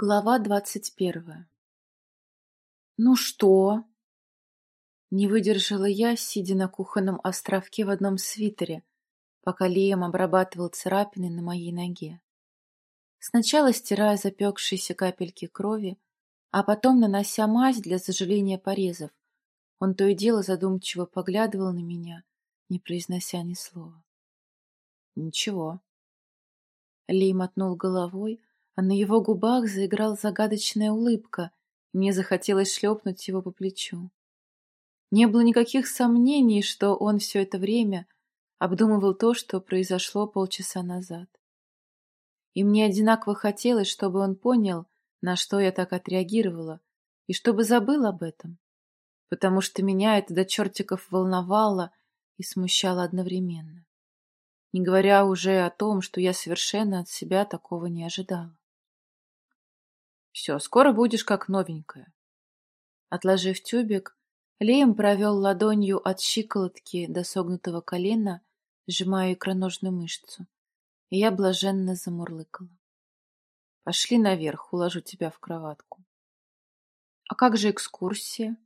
Глава двадцать первая «Ну что?» Не выдержала я, сидя на кухонном островке в одном свитере, пока Лиам обрабатывал царапины на моей ноге. Сначала стирая запекшиеся капельки крови, а потом нанося мазь для заживления порезов. Он то и дело задумчиво поглядывал на меня, не произнося ни слова. «Ничего». Ли мотнул головой, а на его губах заиграла загадочная улыбка, и мне захотелось шлепнуть его по плечу. Не было никаких сомнений, что он все это время обдумывал то, что произошло полчаса назад. И мне одинаково хотелось, чтобы он понял, на что я так отреагировала, и чтобы забыл об этом, потому что меня это до чертиков волновало и смущало одновременно, не говоря уже о том, что я совершенно от себя такого не ожидала. Все, скоро будешь как новенькая. Отложив тюбик, Леем провел ладонью от щиколотки до согнутого колена, сжимая икроножную мышцу, и я блаженно замурлыкала. Пошли наверх, уложу тебя в кроватку. А как же экскурсия?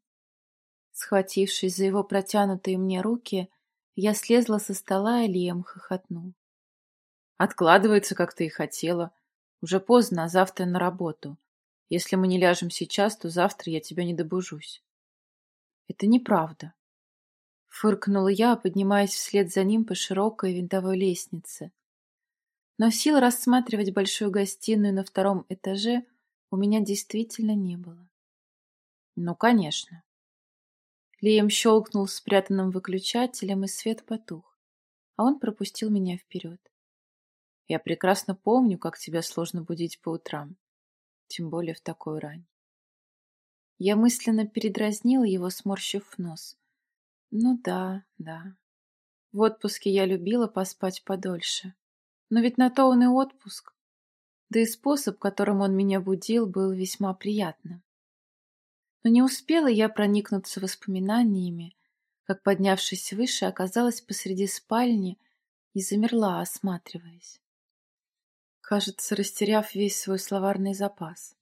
Схватившись за его протянутые мне руки, я слезла со стола, и Лием хохотнул. Откладывается, как ты и хотела. Уже поздно, а завтра на работу. Если мы не ляжем сейчас, то завтра я тебя не добужусь. Это неправда. Фыркнула я, поднимаясь вслед за ним по широкой винтовой лестнице. Но сил рассматривать большую гостиную на втором этаже у меня действительно не было. Ну, конечно. Лием щелкнул спрятанным выключателем, и свет потух, а он пропустил меня вперед. Я прекрасно помню, как тебя сложно будить по утрам тем более в такой рань. Я мысленно передразнила его, сморщив нос. Ну да, да. В отпуске я любила поспать подольше. Но ведь на то он и отпуск. Да и способ, которым он меня будил, был весьма приятным. Но не успела я проникнуться воспоминаниями, как, поднявшись выше, оказалась посреди спальни и замерла, осматриваясь кажется, растеряв весь свой словарный запас.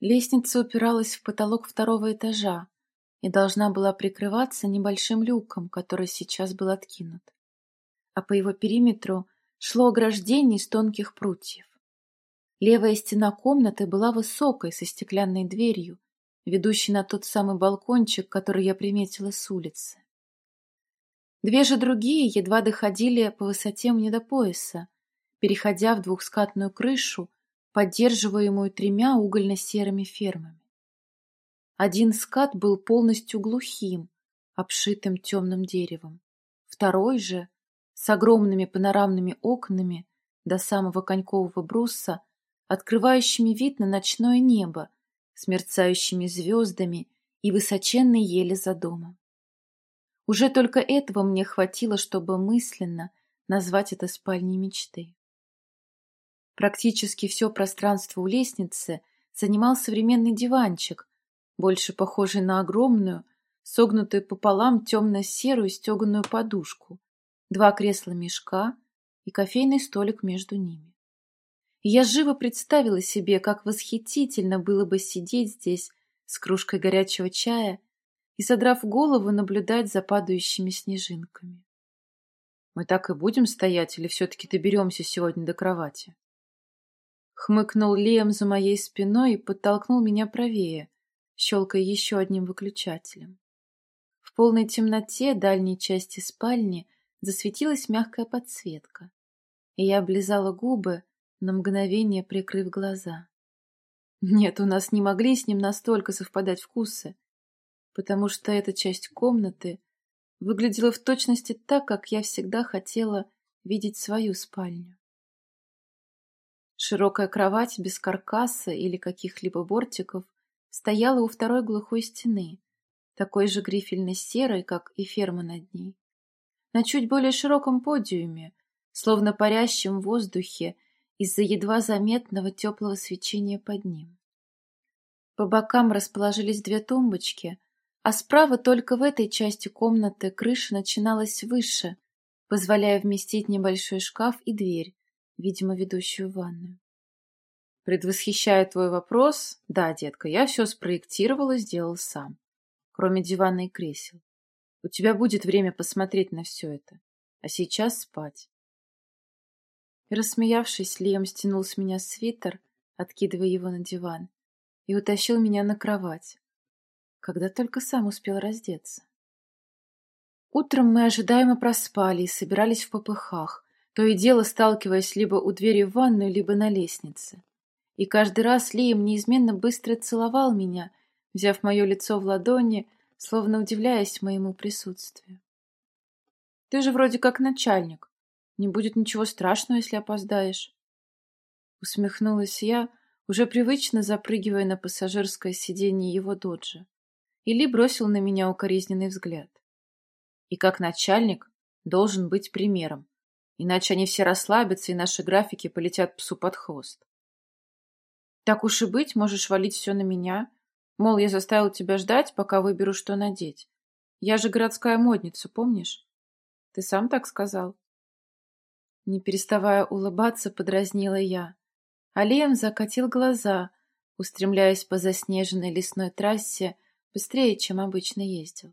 Лестница упиралась в потолок второго этажа и должна была прикрываться небольшим люком, который сейчас был откинут. А по его периметру шло ограждение из тонких прутьев. Левая стена комнаты была высокой, со стеклянной дверью, ведущей на тот самый балкончик, который я приметила с улицы. Две же другие едва доходили по высоте мне до пояса, переходя в двухскатную крышу, поддерживаемую тремя угольно-серыми фермами. Один скат был полностью глухим, обшитым темным деревом. Второй же, с огромными панорамными окнами до самого конькового бруса, открывающими вид на ночное небо, с мерцающими звездами и высоченной ели за домом. Уже только этого мне хватило, чтобы мысленно назвать это спальней мечты. Практически все пространство у лестницы занимал современный диванчик, больше похожий на огромную, согнутую пополам темно-серую стеганую подушку, два кресла-мешка и кофейный столик между ними. Я живо представила себе, как восхитительно было бы сидеть здесь с кружкой горячего чая и, задрав голову, наблюдать за падающими снежинками. Мы так и будем стоять или все-таки доберемся сегодня до кровати? Хмыкнул Лиам за моей спиной и подтолкнул меня правее, щелкая еще одним выключателем. В полной темноте дальней части спальни засветилась мягкая подсветка, и я облизала губы, на мгновение прикрыв глаза. Нет, у нас не могли с ним настолько совпадать вкусы, потому что эта часть комнаты выглядела в точности так, как я всегда хотела видеть свою спальню. Широкая кровать без каркаса или каких-либо бортиков стояла у второй глухой стены, такой же грифельно-серой, как и ферма над ней. На чуть более широком подиуме, словно парящем в воздухе из-за едва заметного теплого свечения под ним. По бокам расположились две тумбочки, а справа только в этой части комнаты крыша начиналась выше, позволяя вместить небольшой шкаф и дверь, видимо, ведущую в ванную. Предвосхищая твой вопрос, да, детка, я все спроектировал и сделал сам, кроме дивана и кресел. У тебя будет время посмотреть на все это, а сейчас спать. И, рассмеявшись, Лиам стянул с меня свитер, откидывая его на диван, и утащил меня на кровать, когда только сам успел раздеться. Утром мы ожидаемо проспали и собирались в попыхах, то и дело сталкиваясь либо у двери в ванную, либо на лестнице. И каждый раз Лием неизменно быстро целовал меня, взяв мое лицо в ладони, словно удивляясь моему присутствию. «Ты же вроде как начальник. Не будет ничего страшного, если опоздаешь». Усмехнулась я, уже привычно запрыгивая на пассажирское сиденье его доджа. Или бросил на меня укоризненный взгляд. И как начальник должен быть примером, иначе они все расслабятся, и наши графики полетят псу под хвост. Так уж и быть, можешь валить все на меня. Мол, я заставил тебя ждать, пока выберу, что надеть. Я же городская модница, помнишь? Ты сам так сказал. Не переставая улыбаться, подразнила я. Алием закатил глаза, устремляясь по заснеженной лесной трассе быстрее, чем обычно ездил.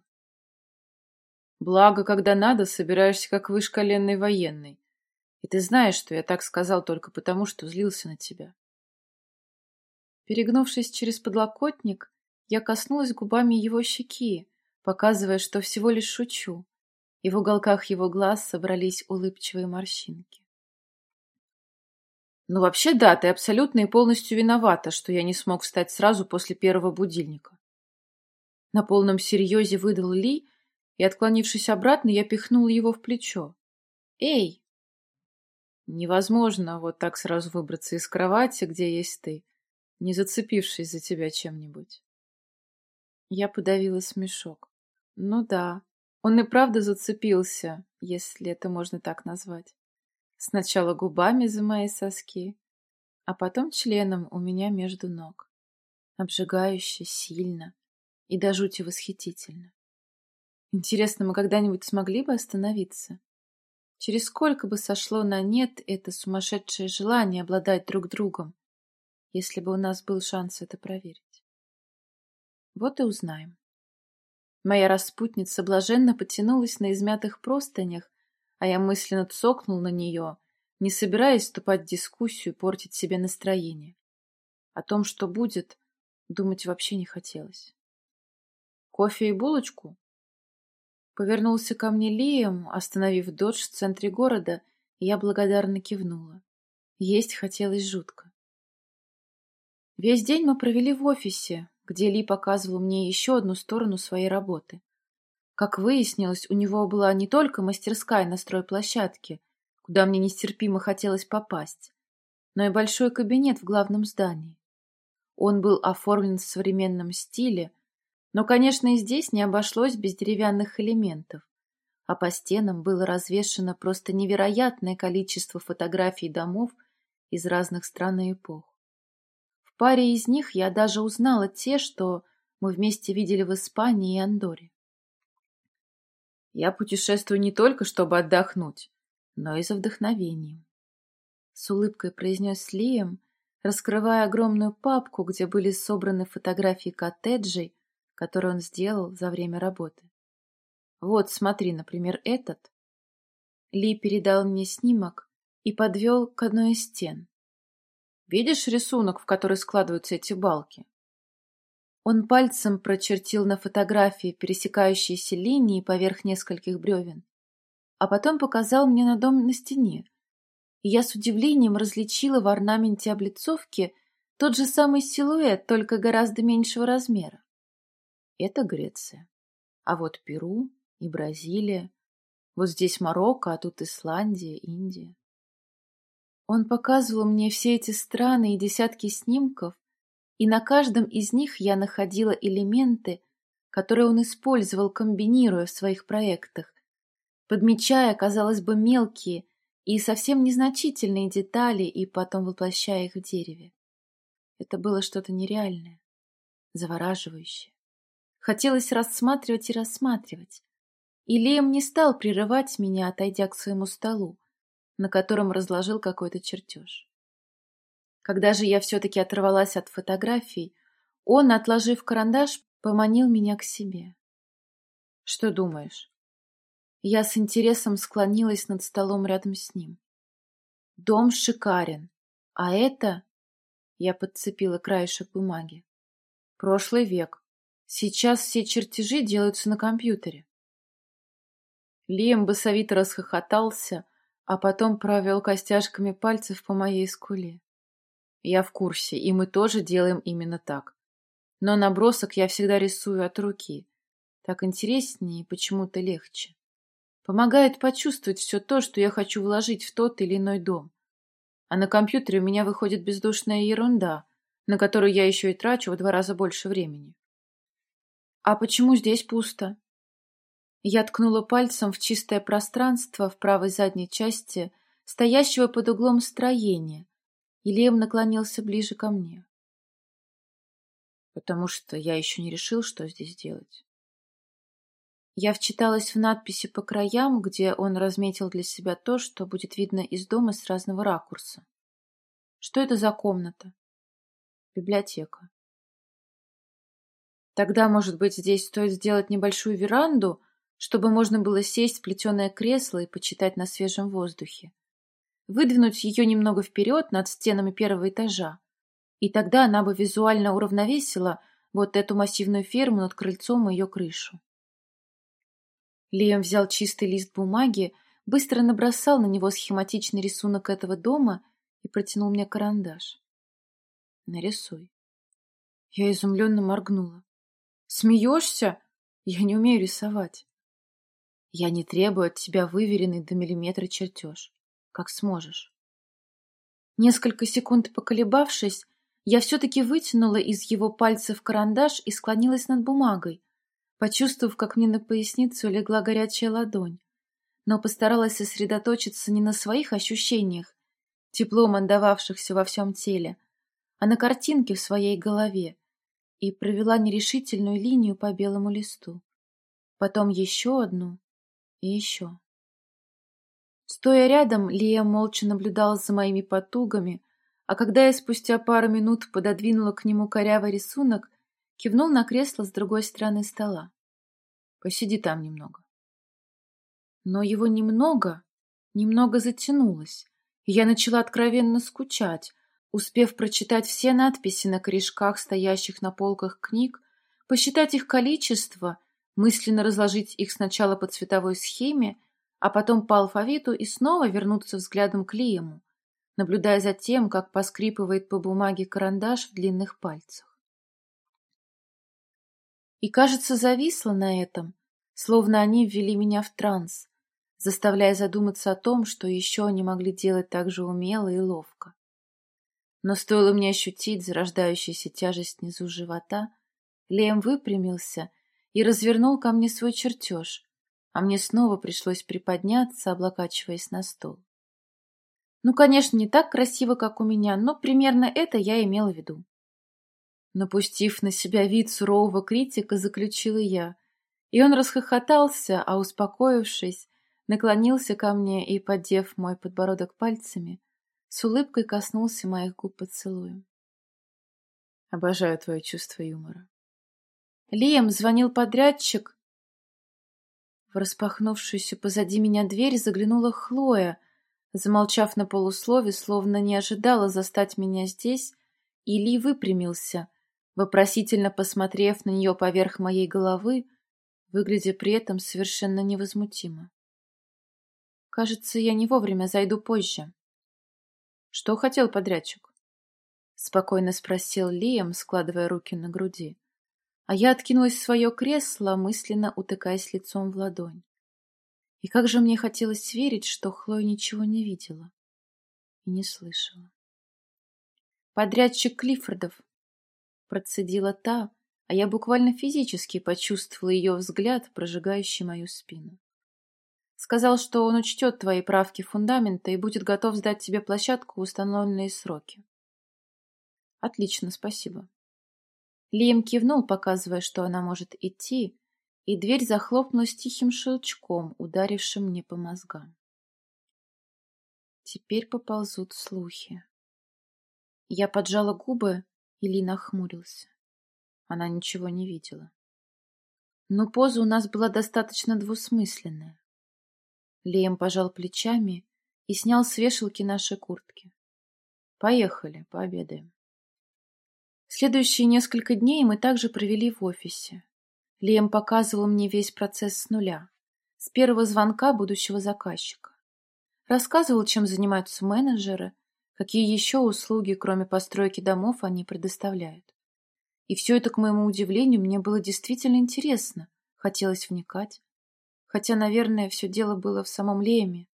Благо, когда надо, собираешься как вышкаленный военный. И ты знаешь, что я так сказал только потому, что злился на тебя. Перегнувшись через подлокотник, я коснулась губами его щеки, показывая, что всего лишь шучу, и в уголках его глаз собрались улыбчивые морщинки. Ну, вообще, да, ты абсолютно и полностью виновата, что я не смог встать сразу после первого будильника. На полном серьезе выдал Ли, и, отклонившись обратно, я пихнул его в плечо. «Эй!» Невозможно вот так сразу выбраться из кровати, где есть ты, не зацепившись за тебя чем-нибудь. Я подавила смешок. Ну да, он и правда зацепился, если это можно так назвать. Сначала губами за мои соски, а потом членом у меня между ног. Обжигающе, сильно и до жути восхитительно. Интересно, мы когда-нибудь смогли бы остановиться? Через сколько бы сошло на нет это сумасшедшее желание обладать друг другом, если бы у нас был шанс это проверить? Вот и узнаем. Моя распутница блаженно потянулась на измятых простынях, а я мысленно цокнул на нее, не собираясь вступать в дискуссию портить себе настроение. О том, что будет, думать вообще не хотелось. «Кофе и булочку?» Повернулся ко мне Лием, остановив додж в центре города, и я благодарно кивнула. Есть хотелось жутко. Весь день мы провели в офисе, где Ли показывал мне еще одну сторону своей работы. Как выяснилось, у него была не только мастерская на стройплощадке, куда мне нестерпимо хотелось попасть, но и большой кабинет в главном здании. Он был оформлен в современном стиле, но, конечно, и здесь не обошлось без деревянных элементов, а по стенам было развешано просто невероятное количество фотографий домов из разных стран и эпох. В паре из них я даже узнала те, что мы вместе видели в Испании и Андоре. Я путешествую не только, чтобы отдохнуть, но и за вдохновением. С улыбкой произнес Лием, раскрывая огромную папку, где были собраны фотографии коттеджей, которые он сделал за время работы. Вот, смотри, например, этот. Ли передал мне снимок и подвел к одной из стен. Видишь рисунок, в который складываются эти балки? Он пальцем прочертил на фотографии пересекающиеся линии поверх нескольких бревен, а потом показал мне на дом на стене. И я с удивлением различила в орнаменте облицовки тот же самый силуэт, только гораздо меньшего размера. Это Греция. А вот Перу и Бразилия. Вот здесь Марокко, а тут Исландия, Индия. Он показывал мне все эти страны и десятки снимков, и на каждом из них я находила элементы, которые он использовал, комбинируя в своих проектах, подмечая, казалось бы, мелкие и совсем незначительные детали и потом воплощая их в дереве. Это было что-то нереальное, завораживающее. Хотелось рассматривать и рассматривать. И не стал прерывать меня, отойдя к своему столу, на котором разложил какой-то чертеж. Когда же я все-таки оторвалась от фотографий, он, отложив карандаш, поманил меня к себе. «Что думаешь?» Я с интересом склонилась над столом рядом с ним. «Дом шикарен, а это...» Я подцепила краешек бумаги. «Прошлый век. Сейчас все чертежи делаются на компьютере». Лиам басовито расхохотался, а потом провел костяшками пальцев по моей скуле. Я в курсе, и мы тоже делаем именно так. Но набросок я всегда рисую от руки. Так интереснее и почему-то легче. Помогает почувствовать все то, что я хочу вложить в тот или иной дом. А на компьютере у меня выходит бездушная ерунда, на которую я еще и трачу в два раза больше времени. А почему здесь пусто? Я ткнула пальцем в чистое пространство в правой задней части стоящего под углом строения, Лем наклонился ближе ко мне. Потому что я еще не решил, что здесь делать. Я вчиталась в надписи по краям, где он разметил для себя то, что будет видно из дома с разного ракурса. Что это за комната? Библиотека. Тогда, может быть, здесь стоит сделать небольшую веранду, чтобы можно было сесть в плетеное кресло и почитать на свежем воздухе выдвинуть ее немного вперед над стенами первого этажа. И тогда она бы визуально уравновесила вот эту массивную ферму над крыльцом и ее крышу. Лиам взял чистый лист бумаги, быстро набросал на него схематичный рисунок этого дома и протянул мне карандаш. «Нарисуй». Я изумленно моргнула. «Смеешься? Я не умею рисовать». «Я не требую от тебя выверенный до миллиметра чертеж как сможешь. Несколько секунд поколебавшись, я все-таки вытянула из его пальцев карандаш и склонилась над бумагой, почувствовав, как мне на поясницу легла горячая ладонь, но постаралась сосредоточиться не на своих ощущениях, теплом отдававшихся во всем теле, а на картинке в своей голове, и провела нерешительную линию по белому листу. Потом еще одну и еще. Стоя рядом, Лия молча наблюдала за моими потугами, а когда я спустя пару минут пододвинула к нему корявый рисунок, кивнул на кресло с другой стороны стола. «Посиди там немного». Но его немного, немного затянулось, и я начала откровенно скучать, успев прочитать все надписи на корешках, стоящих на полках книг, посчитать их количество, мысленно разложить их сначала по цветовой схеме, а потом по алфавиту и снова вернуться взглядом к Лиему, наблюдая за тем, как поскрипывает по бумаге карандаш в длинных пальцах. И, кажется, зависла на этом, словно они ввели меня в транс, заставляя задуматься о том, что еще они могли делать так же умело и ловко. Но стоило мне ощутить зарождающуюся тяжесть внизу живота, Лем выпрямился и развернул ко мне свой чертеж, а мне снова пришлось приподняться, облокачиваясь на стол. Ну, конечно, не так красиво, как у меня, но примерно это я имела в виду. Напустив на себя вид сурового критика, заключила я, и он расхохотался, а, успокоившись, наклонился ко мне и, поддев мой подбородок пальцами, с улыбкой коснулся моих губ поцелуем. Обожаю твое чувство юмора. Лиам звонил подрядчик, в распахнувшуюся позади меня дверь заглянула Хлоя, замолчав на полуслове, словно не ожидала застать меня здесь, и Ли выпрямился, вопросительно посмотрев на нее поверх моей головы, выглядя при этом совершенно невозмутимо. «Кажется, я не вовремя зайду позже». «Что хотел подрядчик?» — спокойно спросил Лиам, складывая руки на груди а я откинулась в свое кресло, мысленно утыкаясь лицом в ладонь. И как же мне хотелось верить, что Хлоя ничего не видела и не слышала. «Подрядчик Клиффордов», — процедила та, а я буквально физически почувствовала ее взгляд, прожигающий мою спину. Сказал, что он учтет твои правки фундамента и будет готов сдать тебе площадку в установленные сроки. Отлично, спасибо. Лием кивнул, показывая, что она может идти, и дверь захлопнулась тихим щелчком, ударившим мне по мозгам. Теперь поползут слухи. Я поджала губы, и Ли нахмурился. Она ничего не видела. Но поза у нас была достаточно двусмысленная. Лием пожал плечами и снял с вешалки наши куртки. Поехали, пообедаем. Следующие несколько дней мы также провели в офисе. Лием показывал мне весь процесс с нуля, с первого звонка будущего заказчика. Рассказывал, чем занимаются менеджеры, какие еще услуги, кроме постройки домов, они предоставляют. И все это, к моему удивлению, мне было действительно интересно, хотелось вникать. Хотя, наверное, все дело было в самом Леме.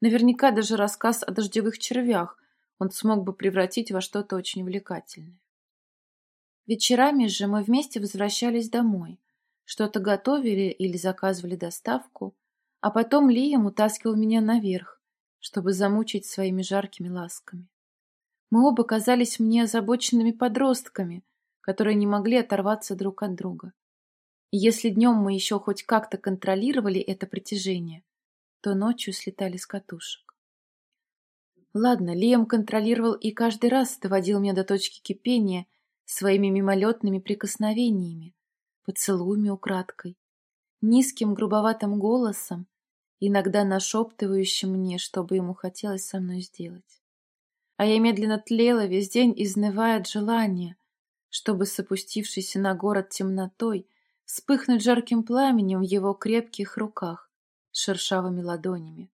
Наверняка даже рассказ о дождевых червях он смог бы превратить во что-то очень увлекательное. Вечерами же мы вместе возвращались домой, что-то готовили или заказывали доставку, а потом Лием утаскивал меня наверх, чтобы замучить своими жаркими ласками. Мы оба казались мне озабоченными подростками, которые не могли оторваться друг от друга. Если днем мы еще хоть как-то контролировали это притяжение, то ночью слетали с катушек. Ладно, Лиам контролировал и каждый раз доводил меня до точки кипения своими мимолетными прикосновениями, поцелуями украдкой, низким грубоватым голосом, иногда нашептывающим мне, что бы ему хотелось со мной сделать. А я медленно тлела весь день, изнывая от желания, чтобы с опустившейся на город темнотой вспыхнуть жарким пламенем в его крепких руках шершавыми ладонями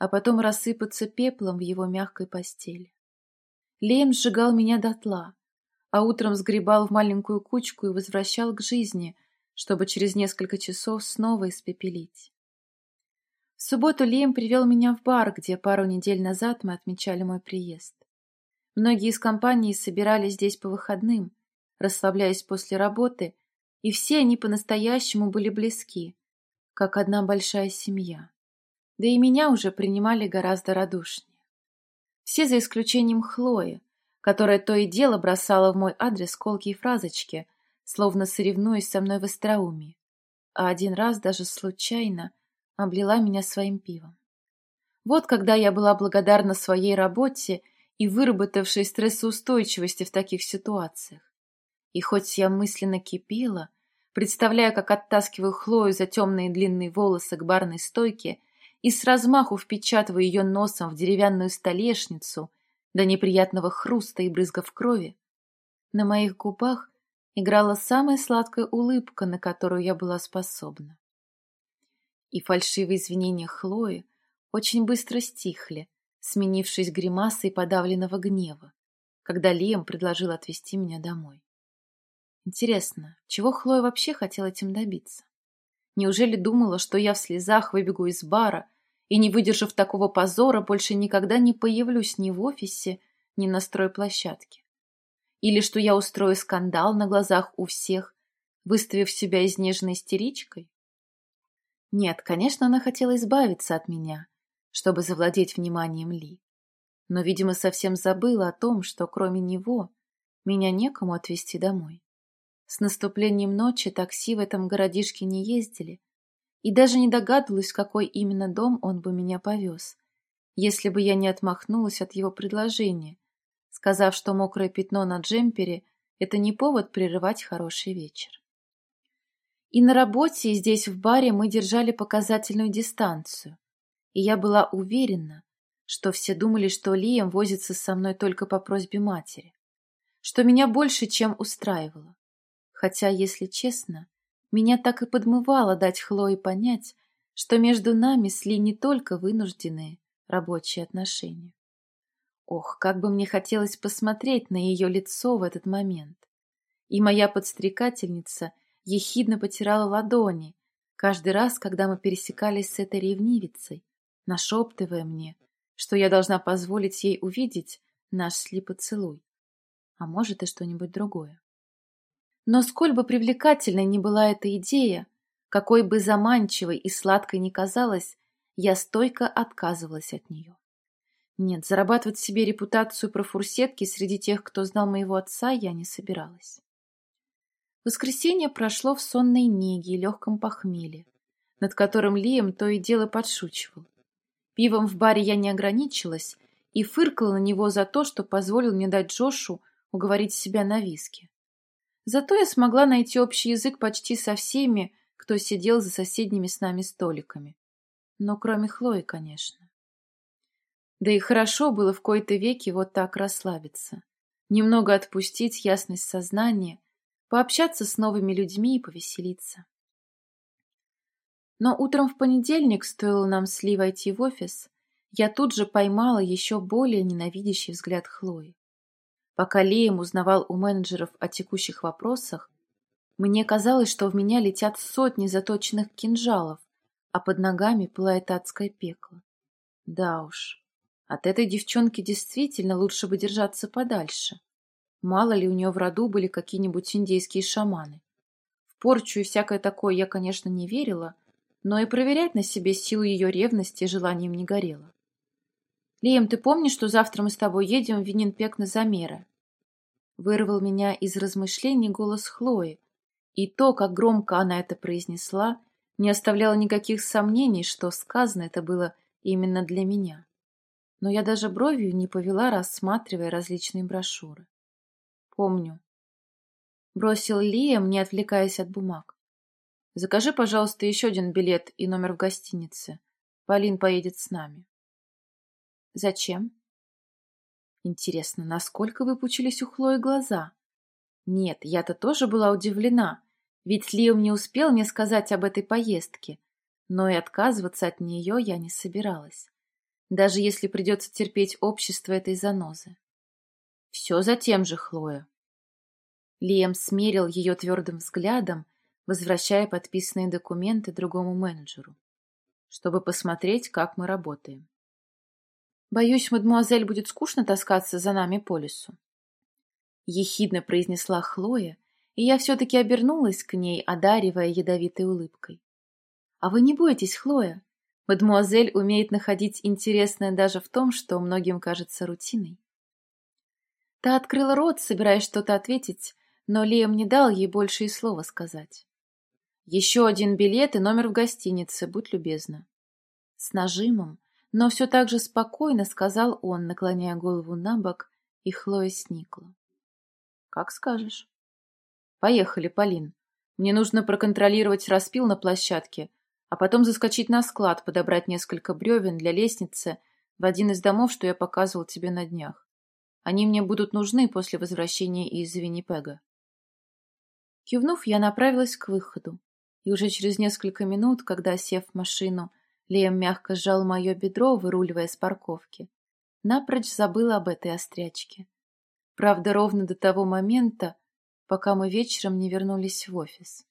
а потом рассыпаться пеплом в его мягкой постели. Лейм сжигал меня дотла, а утром сгребал в маленькую кучку и возвращал к жизни, чтобы через несколько часов снова испепелить. В субботу Лейм привел меня в бар, где пару недель назад мы отмечали мой приезд. Многие из компаний собирались здесь по выходным, расслабляясь после работы, и все они по-настоящему были близки, как одна большая семья да и меня уже принимали гораздо радушнее. Все за исключением Хлои, которая то и дело бросала в мой адрес колкие фразочки, словно соревнуясь со мной в остроумии, а один раз даже случайно облила меня своим пивом. Вот когда я была благодарна своей работе и выработавшей стрессоустойчивости в таких ситуациях. И хоть я мысленно кипела, представляя, как оттаскиваю Хлою за темные длинные волосы к барной стойке и с размаху впечатывая ее носом в деревянную столешницу до неприятного хруста и брызгов крови, на моих губах играла самая сладкая улыбка, на которую я была способна. И фальшивые извинения Хлои очень быстро стихли, сменившись гримасой подавленного гнева, когда Лиам предложил отвезти меня домой. Интересно, чего Хлоя вообще хотела этим добиться? Неужели думала, что я в слезах выбегу из бара и, не выдержав такого позора, больше никогда не появлюсь ни в офисе, ни на стройплощадке? Или что я устрою скандал на глазах у всех, выставив себя изнеженной истеричкой? Нет, конечно, она хотела избавиться от меня, чтобы завладеть вниманием Ли. Но, видимо, совсем забыла о том, что кроме него меня некому отвезти домой. С наступлением ночи такси в этом городишке не ездили, и даже не догадывалась, в какой именно дом он бы меня повез, если бы я не отмахнулась от его предложения, сказав, что мокрое пятно на джемпере — это не повод прерывать хороший вечер. И на работе, и здесь в баре мы держали показательную дистанцию, и я была уверена, что все думали, что Лием возится со мной только по просьбе матери, что меня больше, чем устраивало. Хотя, если честно, меня так и подмывало дать Хлое понять, что между нами сли не только вынужденные рабочие отношения. Ох, как бы мне хотелось посмотреть на ее лицо в этот момент. И моя подстрекательница ехидно потирала ладони, каждый раз, когда мы пересекались с этой ревнивицей, нашептывая мне, что я должна позволить ей увидеть наш слипоцелуй, а может и что-нибудь другое. Но сколь бы привлекательной ни была эта идея, какой бы заманчивой и сладкой ни казалась, я стойко отказывалась от нее. Нет, зарабатывать себе репутацию профурсетки среди тех, кто знал моего отца, я не собиралась. Воскресенье прошло в сонной неге и легком похмелье, над которым Лием то и дело подшучивал. Пивом в баре я не ограничилась и фыркала на него за то, что позволил мне дать Джошу уговорить себя на виске. Зато я смогла найти общий язык почти со всеми, кто сидел за соседними с нами столиками. Но кроме Хлои, конечно. Да и хорошо было в кои-то веки вот так расслабиться. Немного отпустить ясность сознания, пообщаться с новыми людьми и повеселиться. Но утром в понедельник, стоило нам с Ли войти в офис, я тут же поймала еще более ненавидящий взгляд Хлои. Пока Лием узнавал у менеджеров о текущих вопросах, мне казалось, что в меня летят сотни заточенных кинжалов, а под ногами пылает адское пекло. Да уж, от этой девчонки действительно лучше бы держаться подальше. Мало ли у нее в роду были какие-нибудь индейские шаманы. В порчу и всякое такое я, конечно, не верила, но и проверять на себе силу ее ревности желанием не горело. «Лием, ты помнишь, что завтра мы с тобой едем в Виннинпек на замеры?» Вырвал меня из размышлений голос Хлои, и то, как громко она это произнесла, не оставляло никаких сомнений, что сказано это было именно для меня. Но я даже бровью не повела, рассматривая различные брошюры. «Помню», — бросил Лием, не отвлекаясь от бумаг. Закажи, пожалуйста, еще один билет и номер в гостинице. Полин поедет с нами. Зачем? Интересно, насколько выпучились у Хлои глаза? Нет, я-то тоже была удивлена, ведь Лиам не успел мне сказать об этой поездке, но и отказываться от нее я не собиралась, даже если придется терпеть общество этой занозы. Все за тем же, Хлоя. Лиам смерил ее твердым взглядом, возвращая подписанные документы другому менеджеру, чтобы посмотреть, как мы работаем. «Боюсь, мадемуазель будет скучно таскаться за нами по лесу», — ехидно произнесла Хлоя, и я все-таки обернулась к ней, одаривая ядовитой улыбкой. «А вы не бойтесь, Хлоя. Мадемуазель умеет находить интересное даже в том, что многим кажется рутиной». Та открыла рот, собираясь что-то ответить, но Лиам не дал ей больше и слова сказать. Еще один билет и номер в гостинице, будь любезна. С нажимом, но все так же спокойно сказал он, наклоняя голову на бок, и Хлоя сникла. Как скажешь. Поехали, Полин. Мне нужно проконтролировать распил на площадке, а потом заскочить на склад, подобрать несколько бревен для лестницы в один из домов, что я показывал тебе на днях. Они мне будут нужны после возвращения из Виннипега. Кивнув, я направилась к выходу и уже через несколько минут, когда, сев в машину, Лем мягко сжал мое бедро, выруливая с парковки, напрочь забыла об этой острячке. Правда, ровно до того момента, пока мы вечером не вернулись в офис.